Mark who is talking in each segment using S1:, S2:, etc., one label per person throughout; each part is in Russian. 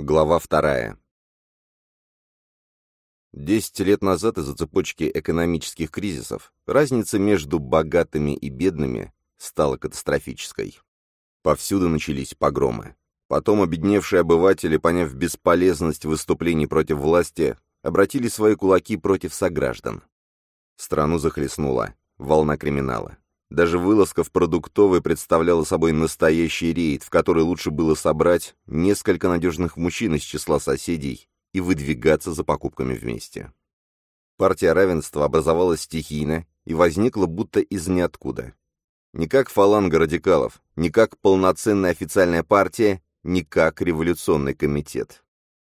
S1: Глава вторая. Десять лет назад из-за цепочки экономических кризисов разница между богатыми и бедными стала катастрофической. Повсюду начались погромы. Потом обедневшие обыватели, поняв бесполезность выступлений против власти, обратили свои кулаки против сограждан. Страну захлестнула волна криминала. Даже вылазка в продуктовый представляла собой настоящий рейд, в который лучше было собрать несколько надежных мужчин из числа соседей и выдвигаться за покупками вместе. Партия равенства образовалась стихийно и возникла будто из ниоткуда. Не как фаланга радикалов, не как полноценная официальная партия, не как революционный комитет.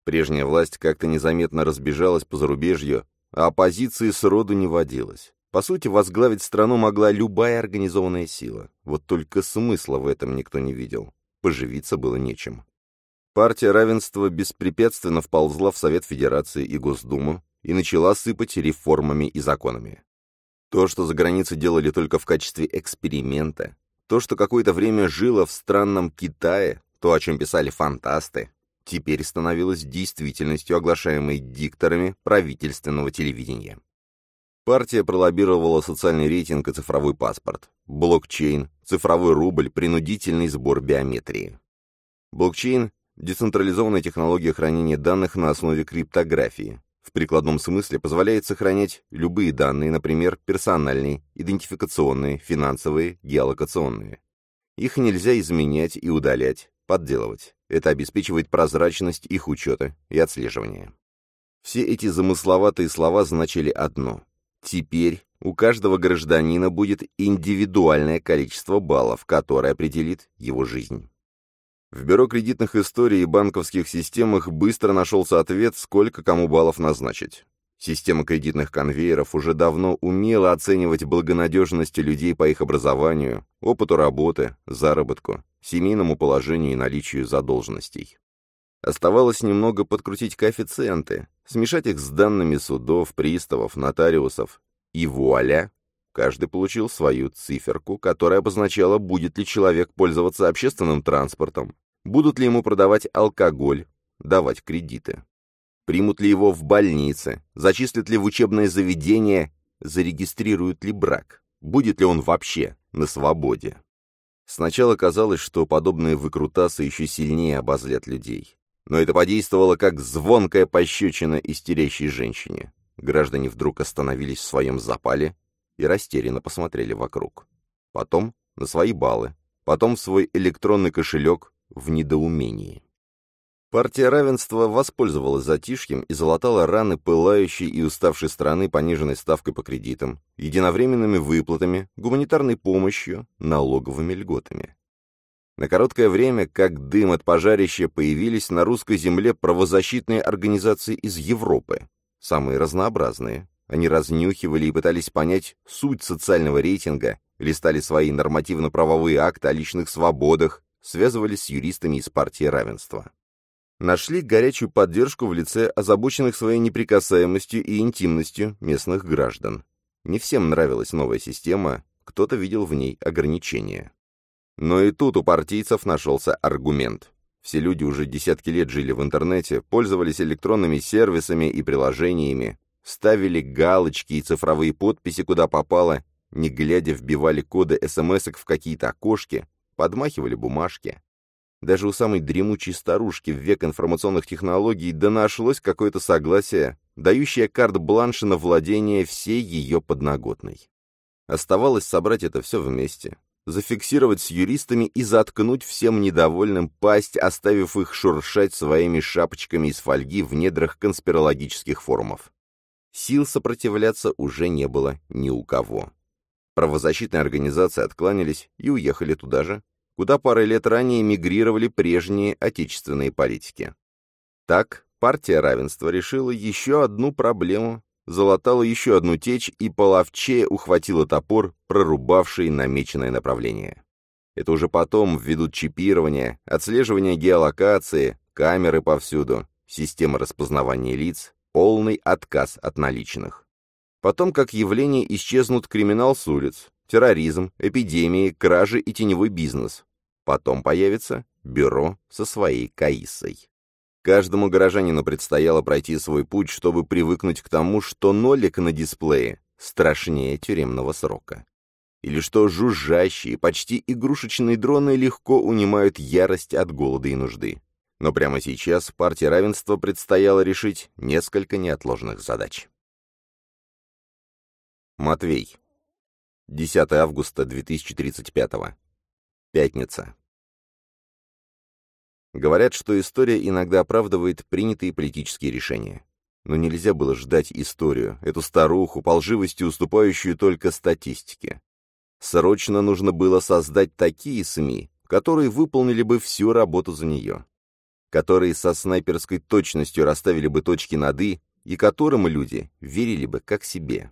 S1: Прежняя власть как-то незаметно разбежалась по зарубежью, а оппозиции сроду не водилось. По сути, возглавить страну могла любая организованная сила. Вот только смысла в этом никто не видел. Поживиться было нечем. Партия равенства беспрепятственно вползла в Совет Федерации и Госдуму и начала сыпать реформами и законами. То, что за границей делали только в качестве эксперимента, то, что какое-то время жило в странном Китае, то, о чем писали фантасты, теперь становилось действительностью, оглашаемой дикторами правительственного телевидения. Партия пролоббировала социальный рейтинг и цифровой паспорт, блокчейн, цифровой рубль, принудительный сбор биометрии. Блокчейн – децентрализованная технология хранения данных на основе криптографии. В прикладном смысле позволяет сохранять любые данные, например, персональные, идентификационные, финансовые, геолокационные. Их нельзя изменять и удалять, подделывать. Это обеспечивает прозрачность их учета и отслеживания. Все эти замысловатые слова значили одно Теперь у каждого гражданина будет индивидуальное количество баллов, которое определит его жизнь. В бюро кредитных историй и банковских системах быстро нашелся ответ, сколько кому баллов назначить. Система кредитных конвейеров уже давно умела оценивать благонадежность людей по их образованию, опыту работы, заработку, семейному положению и наличию задолженностей. Оставалось немного подкрутить коэффициенты, смешать их с данными судов, приставов, нотариусов, и вуаля! Каждый получил свою циферку, которая обозначала, будет ли человек пользоваться общественным транспортом, будут ли ему продавать алкоголь, давать кредиты. Примут ли его в больнице, зачислят ли в учебное заведение, зарегистрируют ли брак, будет ли он вообще на свободе. Сначала казалось, что подобные выкрутасы еще сильнее обозлят людей но это подействовало как звонкая пощечина истерящей женщине. Граждане вдруг остановились в своем запале и растерянно посмотрели вокруг. Потом на свои баллы, потом в свой электронный кошелек в недоумении. Партия равенства воспользовалась затишьем и залатала раны пылающей и уставшей страны пониженной ставкой по кредитам, единовременными выплатами, гуманитарной помощью, налоговыми льготами. На короткое время, как дым от пожарища, появились на русской земле правозащитные организации из Европы, самые разнообразные. Они разнюхивали и пытались понять суть социального рейтинга, листали свои нормативно-правовые акты о личных свободах, связывались с юристами из партии равенства. Нашли горячую поддержку в лице озабоченных своей неприкасаемостью и интимностью местных граждан. Не всем нравилась новая система, кто-то видел в ней ограничения. Но и тут у партийцев нашелся аргумент. Все люди уже десятки лет жили в интернете, пользовались электронными сервисами и приложениями, ставили галочки и цифровые подписи куда попало, не глядя вбивали коды смс в какие-то окошки, подмахивали бумажки. Даже у самой дремучей старушки в век информационных технологий да нашлось какое-то согласие, дающее карт-бланш на владение всей ее подноготной. Оставалось собрать это все вместе, зафиксировать с юристами и заткнуть всем недовольным пасть, оставив их шуршать своими шапочками из фольги в недрах конспирологических форумов. Сил сопротивляться уже не было ни у кого. Правозащитные организации откланялись и уехали туда же, куда пару лет ранее мигрировали прежние отечественные политики. Так, партия равенства решила еще одну проблему, залатала еще одну течь и половчее ухватила топор, прорубавший намеченное направление. Это уже потом введут чипирование, отслеживание геолокации, камеры повсюду, система распознавания лиц, полный отказ от наличных. Потом, как явление, исчезнут криминал с улиц, терроризм, эпидемии, кражи и теневой бизнес. Потом появится бюро со своей КАИСой. Каждому горожанину предстояло пройти свой путь, чтобы привыкнуть к тому, что нолик на дисплее страшнее тюремного срока. Или что жужжащие, почти игрушечные дроны легко унимают ярость от голода и нужды. Но прямо сейчас партии равенства предстояло решить несколько неотложных задач. Матвей. 10 августа 2035. Пятница. Говорят, что история иногда оправдывает принятые политические решения. Но нельзя было ждать историю, эту старуху, по лживости уступающую только статистике. Срочно нужно было создать такие СМИ, которые выполнили бы всю работу за нее, которые со снайперской точностью расставили бы точки над «и», и которым люди верили бы как себе.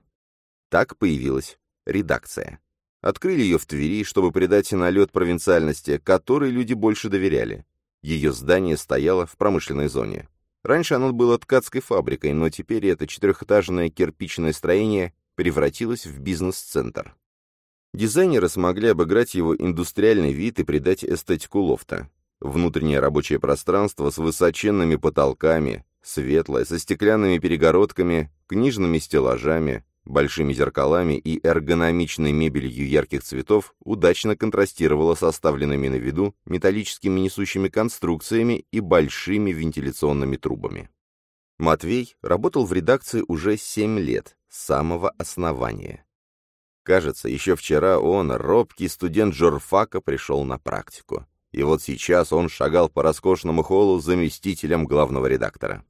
S1: Так появилась редакция. Открыли ее в Твери, чтобы придать налет провинциальности, которой люди больше доверяли. Ее здание стояло в промышленной зоне. Раньше оно было ткацкой фабрикой, но теперь это четырехэтажное кирпичное строение превратилось в бизнес-центр. Дизайнеры смогли обыграть его индустриальный вид и придать эстетику лофта. Внутреннее рабочее пространство с высоченными потолками, светлое, со стеклянными перегородками, книжными стеллажами, большими зеркалами и эргономичной мебелью ярких цветов удачно контрастировало с оставленными на виду металлическими несущими конструкциями и большими вентиляционными трубами. Матвей работал в редакции уже семь лет, с самого основания. Кажется, еще вчера он, робкий студент журфака, пришел на практику. И вот сейчас он шагал по роскошному холлу заместителем главного редактора.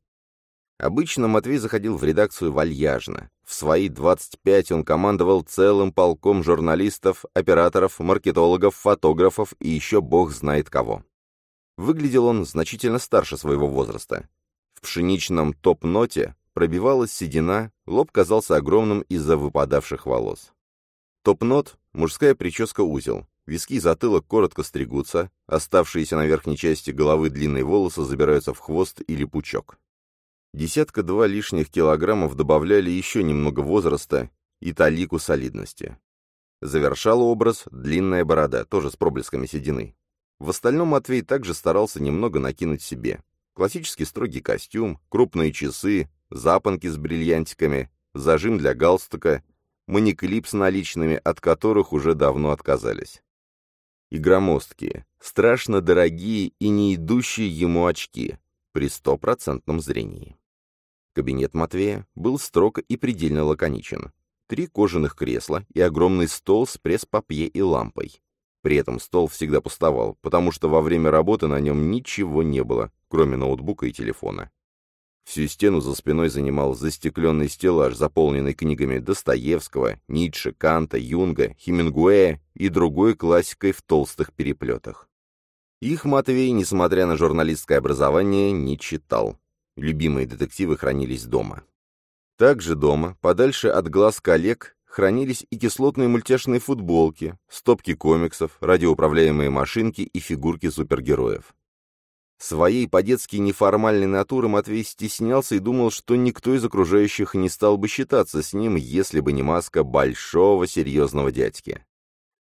S1: Обычно Матвей заходил в редакцию вальяжно. В свои 25 он командовал целым полком журналистов, операторов, маркетологов, фотографов и еще бог знает кого. Выглядел он значительно старше своего возраста. В пшеничном топ-ноте пробивалась седина, лоб казался огромным из-за выпадавших волос. Топ-нот — мужская прическа-узел. Виски и затылок коротко стригутся, оставшиеся на верхней части головы длинные волосы забираются в хвост или пучок. Десятка-два лишних килограммов добавляли еще немного возраста и талику солидности. Завершал образ длинная борода, тоже с проблесками седины. В остальном Матвей также старался немного накинуть себе. Классический строгий костюм, крупные часы, запонки с бриллиантиками, зажим для галстука — маниклип с наличными, от которых уже давно отказались. И громоздкие, страшно дорогие и не идущие ему очки при стопроцентном зрении. Кабинет Матвея был строг и предельно лаконичен. Три кожаных кресла и огромный стол с пресс-папье и лампой. При этом стол всегда пустовал, потому что во время работы на нем ничего не было, кроме ноутбука и телефона. Всю стену за спиной занимал застекленный стеллаж, заполненный книгами Достоевского, Ницше, Канта, Юнга, Хемингуэя и другой классикой в толстых переплетах. Их Матвей, несмотря на журналистское образование, не читал. Любимые детективы хранились дома. Также дома, подальше от глаз коллег, хранились и кислотные мультяшные футболки, стопки комиксов, радиоуправляемые машинки и фигурки супергероев. Своей по-детски неформальной натуры Матвей стеснялся и думал, что никто из окружающих не стал бы считаться с ним, если бы не маска большого серьезного дядьки.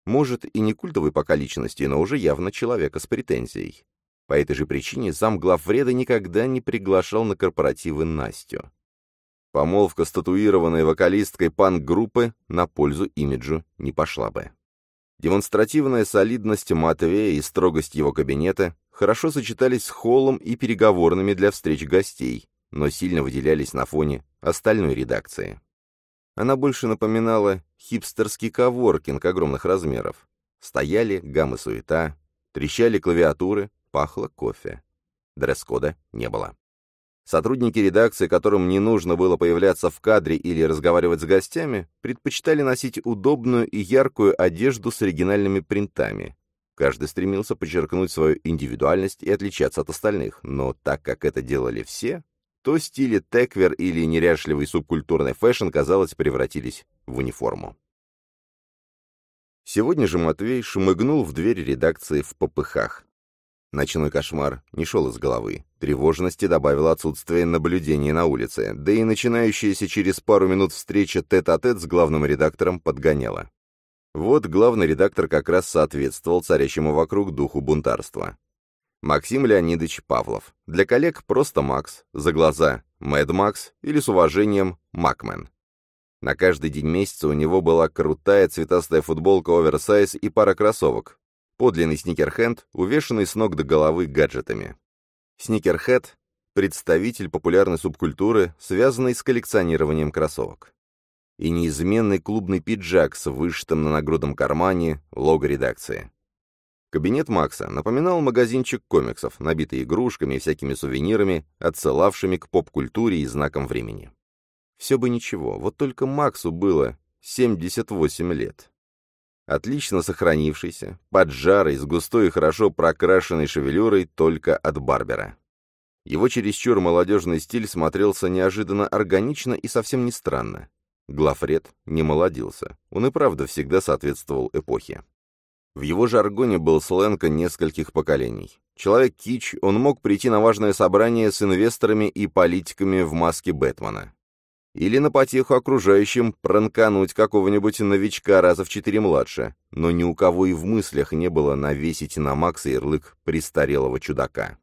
S1: Может, и не культовый пока личности, но уже явно человека с претензией. По этой же причине зам главвреда никогда не приглашал на корпоративы Настю. Помолвка с татуированной вокалисткой панк-группы на пользу имиджу не пошла бы. Демонстративная солидность Матвея и строгость его кабинета хорошо сочетались с холлом и переговорными для встреч гостей, но сильно выделялись на фоне остальной редакции. Она больше напоминала хипстерский коворкинг огромных размеров. Стояли гаммы суета, трещали клавиатуры, пахло кофе. Дресс-кода не было. Сотрудники редакции, которым не нужно было появляться в кадре или разговаривать с гостями, предпочитали носить удобную и яркую одежду с оригинальными принтами, Каждый стремился подчеркнуть свою индивидуальность и отличаться от остальных, но так как это делали все, то стили techwear или неряшливый субкультурный fashion, казалось, превратились в униформу. Сегодня же Матвей шмыгнул в дверь редакции впопыхах. Ночной кошмар не шел из головы. Тревожности добавило отсутствие наблюдения на улице, да и начинающаяся через пару минут встреча тет-а-тет -тет с главным редактором подгоняла. Вот главный редактор как раз соответствовал царящему вокруг духу бунтарства. Максим Леонидович Павлов. Для коллег просто Макс, за глаза Мэд Макс или с уважением Макмен. На каждый день месяца у него была крутая цветастая футболка оверсайз и пара кроссовок. Подлинный сникерхенд, увешанный с ног до головы гаджетами. Сникерхед — представитель популярной субкультуры, связанной с коллекционированием кроссовок. И неизменный клубный пиджак с вышитым на нагрудном кармане лого редакции. Кабинет Макса напоминал магазинчик комиксов, набитый игрушками и всякими сувенирами, отсылавшими к поп-культуре и знакам времени. Все бы ничего, вот только Максу было 78 лет. Отлично сохранившийся, поджарый, с густой и хорошо прокрашенной шевелюрой только от Барбера. Его чересчур молодежный стиль смотрелся неожиданно органично и совсем не странно. Глафред не молодился, он и правда всегда соответствовал эпохе. В его жаргоне был сленг нескольких поколений. Человек-кич, он мог прийти на важное собрание с инвесторами и политиками в маске Бэтмена. Или на потеху окружающим пранкануть какого-нибудь новичка раза в четыре младше, но ни у кого и в мыслях не было навесить на Макса ярлык престарелого чудака.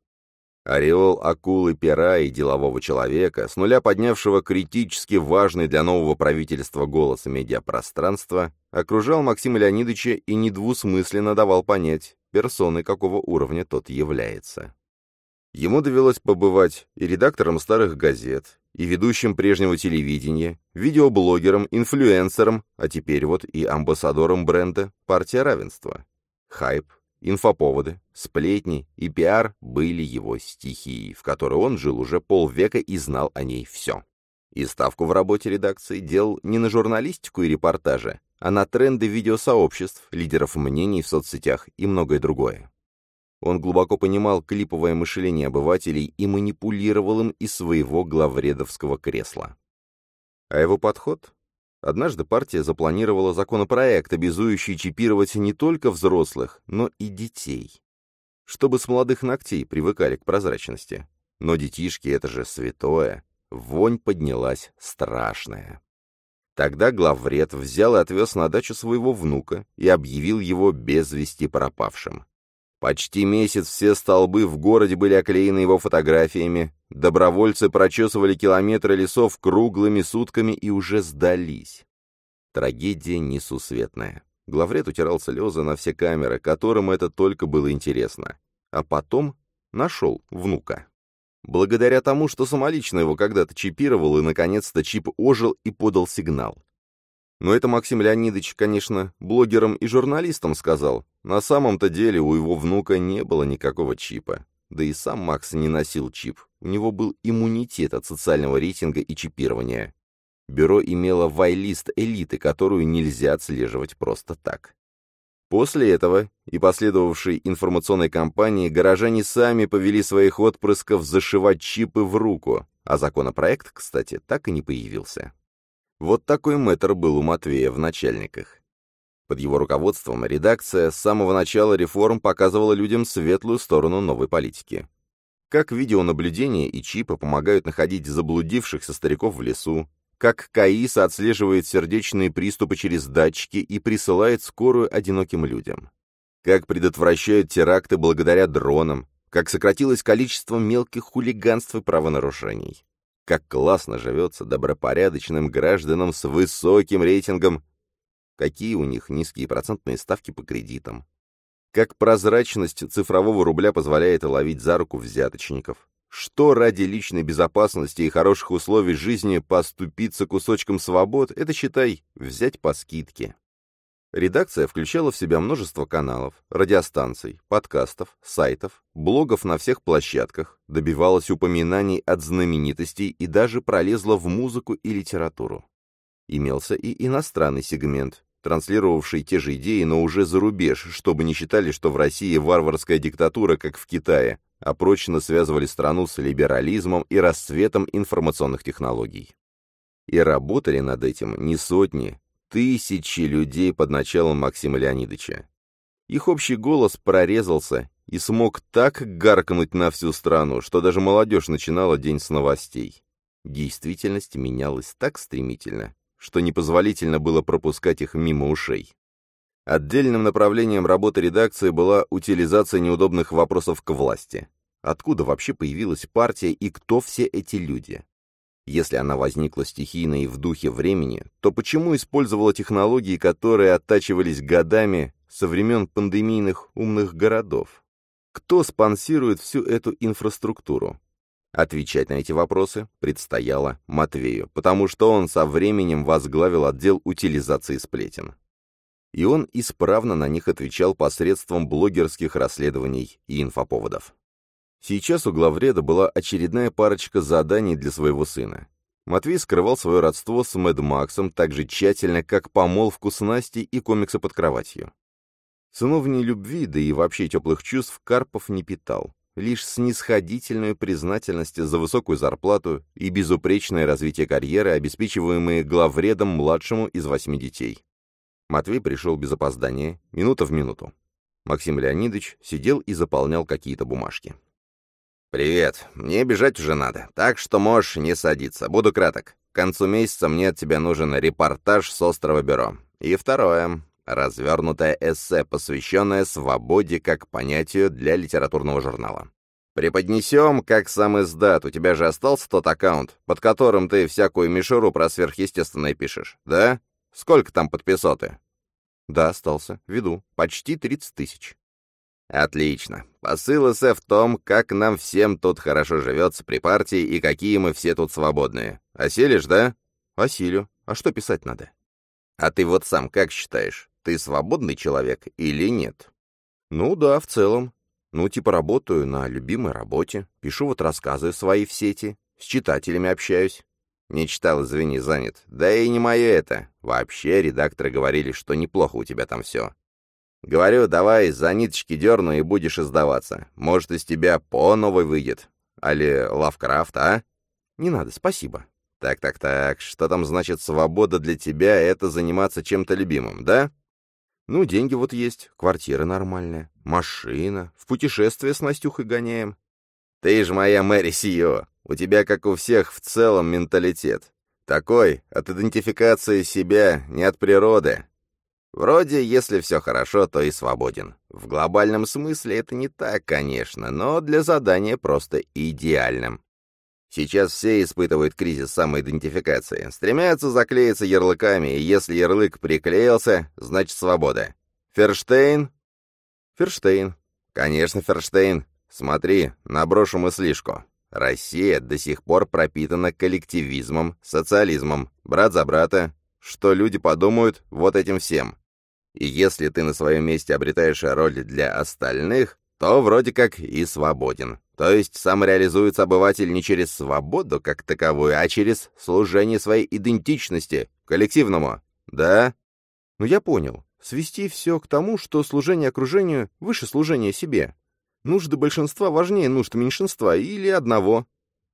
S1: Ореол акулы пера и делового человека, с нуля поднявшего критически важный для нового правительства голос медиапространства, окружал Максима Леонидовича и недвусмысленно давал понять, персоной какого уровня тот является. Ему довелось побывать и редактором старых газет, и ведущим прежнего телевидения, видеоблогером, инфлюенсером, а теперь вот и амбассадором бренда «Партия равенства». Хайп, Инфоповоды, сплетни и пиар были его стихией, в которой он жил уже полвека и знал о ней все. И ставку в работе редакции делал не на журналистику и репортажи, а на тренды видеосообществ, лидеров мнений в соцсетях и многое другое. Он глубоко понимал клиповое мышление обывателей и манипулировал им из своего главредовского кресла. А его подход Однажды партия запланировала законопроект, обязующий чипировать не только взрослых, но и детей. Чтобы с молодых ногтей привыкали к прозрачности. Но детишки — это же святое. Вонь поднялась страшная. Тогда главред взял и отвез на дачу своего внука и объявил его без вести пропавшим. Почти месяц все столбы в городе были оклеены его фотографиями, добровольцы прочесывали километры лесов круглыми сутками и уже сдались. Трагедия несусветная. Главред утирал слезы на все камеры, которым это только было интересно. А потом нашел внука. Благодаря тому, что самолично его когда-то чипировал, и наконец-то чип ожил и подал сигнал. Но это Максим Леонидович, конечно, блогерам и журналистам сказал. На самом-то деле у его внука не было никакого чипа. Да и сам Макс не носил чип. У него был иммунитет от социального рейтинга и чипирования. Бюро имело вай-лист элиты, которую нельзя отслеживать просто так. После этого и последовавшей информационной кампании горожане сами повели своих отпрысков зашивать чипы в руку, а законопроект, кстати, так и не появился. Вот такой мэтр был у Матвея в начальниках. Под его руководством редакция с самого начала реформ показывала людям светлую сторону новой политики. Как видеонаблюдение и чипы помогают находить заблудившихся стариков в лесу, как КАИСа отслеживает сердечные приступы через датчики и присылает скорую одиноким людям, как предотвращают теракты благодаря дронам, как сократилось количество мелких хулиганств и правонарушений. Как классно живется добропорядочным гражданам с высоким рейтингом. Какие у них низкие процентные ставки по кредитам. Как прозрачность цифрового рубля позволяет ловить за руку взяточников. Что ради личной безопасности и хороших условий жизни поступиться кусочком свобод, это, считай, взять по скидке. Редакция включала в себя множество каналов, радиостанций, подкастов, сайтов, блогов на всех площадках, добивалась упоминаний от знаменитостей и даже пролезла в музыку и литературу. Имелся и иностранный сегмент, транслировавший те же идеи, но уже за рубеж, чтобы не считали, что в России варварская диктатура, как в Китае, а прочно связывали страну с либерализмом и расцветом информационных технологий. И работали над этим не сотни, тысячи людей под началом Максима Леонидовича. Их общий голос прорезался и смог так гаркнуть на всю страну, что даже молодежь начинала день с новостей. Действительность менялась так стремительно, что непозволительно было пропускать их мимо ушей. Отдельным направлением работы редакции была утилизация неудобных вопросов к власти. Откуда вообще появилась партия и кто все эти люди? Если она возникла стихийно и в духе времени, то почему использовала технологии, которые оттачивались годами со времен пандемийных умных городов? Кто спонсирует всю эту инфраструктуру? Отвечать на эти вопросы предстояло Матвею, потому что он со временем возглавил отдел утилизации сплетен. И он исправно на них отвечал посредством блогерских расследований и инфоповодов. Сейчас у главреда была очередная парочка заданий для своего сына. Матвей скрывал свое родство с Мэд Максом так же тщательно, как помолвку с Настей и комиксы под кроватью. Сыновней любви, да и вообще теплых чувств Карпов не питал лишь снисходительную признательность за высокую зарплату и безупречное развитие карьеры, обеспечиваемые главредом младшему из восьми детей. Матвей пришел без опоздания, минута в минуту. Максим Леонидович сидел и заполнял какие-то бумажки. «Привет. Мне бежать уже надо, так что можешь не садиться. Буду краток. К концу месяца мне от тебя нужен репортаж с острова бюро. И второе. Развернутое эссе, посвященное свободе как понятию для литературного журнала. Преподнесем, как сам издат. У тебя же остался тот аккаунт, под которым ты всякую мишуру про сверхъестественное пишешь, да? Сколько там подписоты? Да, остался. Веду. Почти 30 тысяч. Отлично. Посыл эссе в том, как нам всем тут хорошо живется при партии и какие мы все тут свободные. Осилишь, да? Осилю. А что писать надо? А ты вот сам как считаешь? Ты свободный человек или нет? Ну да, в целом. Ну, типа работаю на любимой работе, пишу вот рассказы свои в сети, с читателями общаюсь. Не читал, извини, занят. Да и не мое это. Вообще, редакторы говорили, что неплохо у тебя там все. Говорю, давай за ниточки дерну и будешь издаваться. Может, из тебя по новой выйдет. Али Лавкрафт, а? Не надо, спасибо. Так-так-так, что там значит свобода для тебя — это заниматься чем-то любимым, да? Ну, деньги вот есть, квартира нормальная, машина, в путешествие с Настюхой гоняем. Ты же моя Мэри Сио, у тебя, как у всех, в целом менталитет. Такой, от идентификации себя, не от природы. Вроде, если все хорошо, то и свободен. В глобальном смысле это не так, конечно, но для задания просто идеальным. Сейчас все испытывают кризис самоидентификации, стремятся заклеиться ярлыками, и если ярлык приклеился, значит свобода. Ферштейн? Ферштейн. Конечно, Ферштейн. Смотри, наброшу мыслишку. Россия до сих пор пропитана коллективизмом, социализмом, брат за брата. Что люди подумают вот этим всем? И если ты на своем месте обретаешь роль для остальных, то вроде как и свободен. То есть самореализуется обыватель не через свободу как таковую, а через служение своей идентичности, коллективному. Да? Ну я понял. Свести все к тому, что служение окружению выше служения себе. Нужды большинства важнее нужд меньшинства или одного.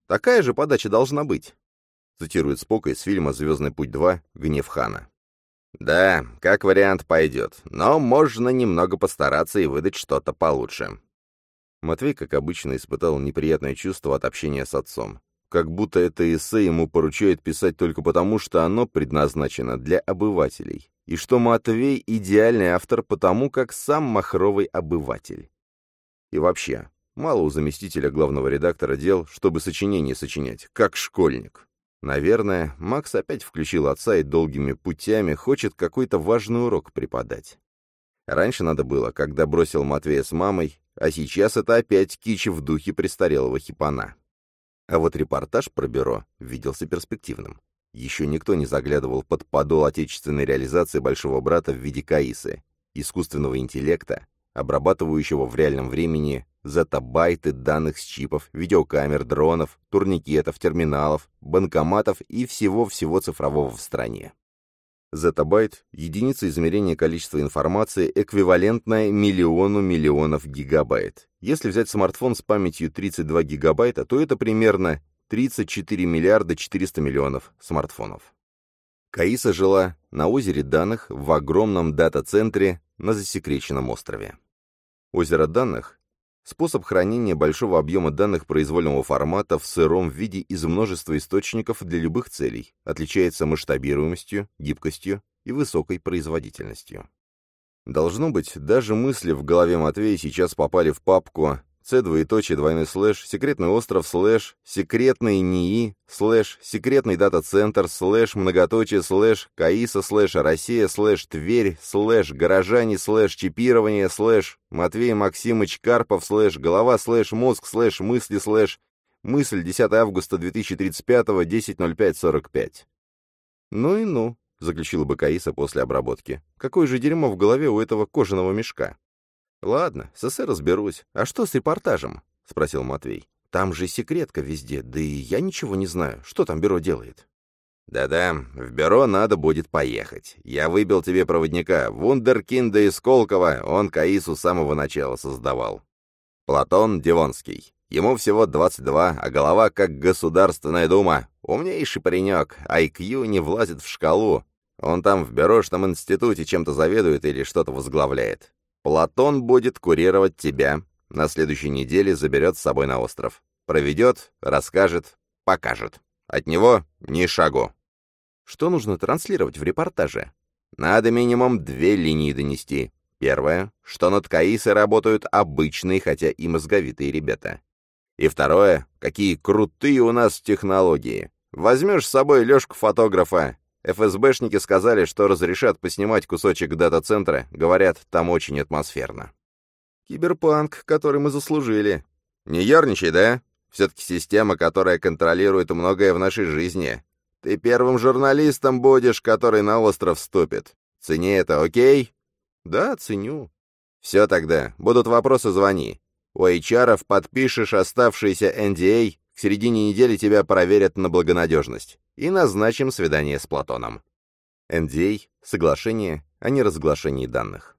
S1: Такая же подача должна быть. Цитирует Спок из фильма «Звездный путь 2. Гнев Хана». Да, как вариант пойдет, но можно немного постараться и выдать что-то получше. Матвей, как обычно, испытал неприятное чувство от общения с отцом. Как будто это эссе ему поручают писать только потому, что оно предназначено для обывателей, и что Матвей — идеальный автор потому, как сам махровый обыватель. И вообще, мало у заместителя главного редактора дел, чтобы сочинение сочинять, как школьник. Наверное, Макс опять включил отца и долгими путями хочет какой-то важный урок преподать. Раньше надо было, когда бросил Матвея с мамой, а сейчас это опять кич в духе престарелого хипана. А вот репортаж про бюро виделся перспективным. Еще никто не заглядывал под подол отечественной реализации большого брата в виде КАИСы, искусственного интеллекта, обрабатывающего в реальном времени зетабайты данных с чипов, видеокамер, дронов, турникетов, терминалов, банкоматов и всего-всего цифрового в стране. Зетабайт — единица измерения количества информации, эквивалентная миллиону миллионов гигабайт. Если взять смартфон с памятью 32 гигабайта, то это примерно 34 миллиарда 400 миллионов смартфонов. Каиса жила на озере данных в огромном дата-центре на засекреченном острове. Озеро данных Способ хранения большого объема данных произвольного формата в сыром виде из множества источников для любых целей, отличается масштабируемостью, гибкостью и высокой производительностью. Должно быть, даже мысли в голове Матвея сейчас попали в папку С двоеточие двойной слэш, секретный остров слэш, секретный НИИ слэш, секретный дата-центр слэш, многоточие слэш, Каиса слэш, Россия слэш, Тверь слэш, горожане слэш, чипирование слэш, Матвей Максимыч Карпов слэш, голова слэш, мозг слэш, мысли слэш, мысль 10 августа 2035, 10.05.45. Ну и ну, заключила бы Каиса после обработки. Какое же дерьмо в голове у этого кожаного мешка. «Ладно, с эссе разберусь. А что с репортажем?» — спросил Матвей. «Там же секретка везде, да и я ничего не знаю. Что там бюро делает?» «Да-да, в бюро надо будет поехать. Я выбил тебе проводника, вундеркинда из Сколкова, он Каису с самого начала создавал. Платон Дивонский. Ему всего 22, а голова как Государственная Дума. Умнейший паренек, IQ не влазит в шкалу. Он там в бюрошном институте чем-то заведует или что-то возглавляет. Платон будет курировать тебя. На следующей неделе заберет с собой на остров. Проведет, расскажет, покажет. От него ни шагу. Что нужно транслировать в репортаже? Надо минимум две линии донести. Первое, что над Каисой работают обычные, хотя и мозговитые ребята. И второе, какие крутые у нас технологии. Возьмешь с собой Лешку-фотографа, ФСБшники сказали, что разрешат поснимать кусочек дата-центра, говорят, там очень атмосферно. Киберпанк, который мы заслужили. Не ерничай, да? Все-таки система, которая контролирует многое в нашей жизни. Ты первым журналистом будешь, который на остров вступит. Цени это, окей? Да, ценю. Все тогда. Будут вопросы, звони. У HR подпишешь оставшиеся NDA, к середине недели тебя проверят на благонадежность и назначим свидание с Платоном. NDA — соглашение о неразглашении данных.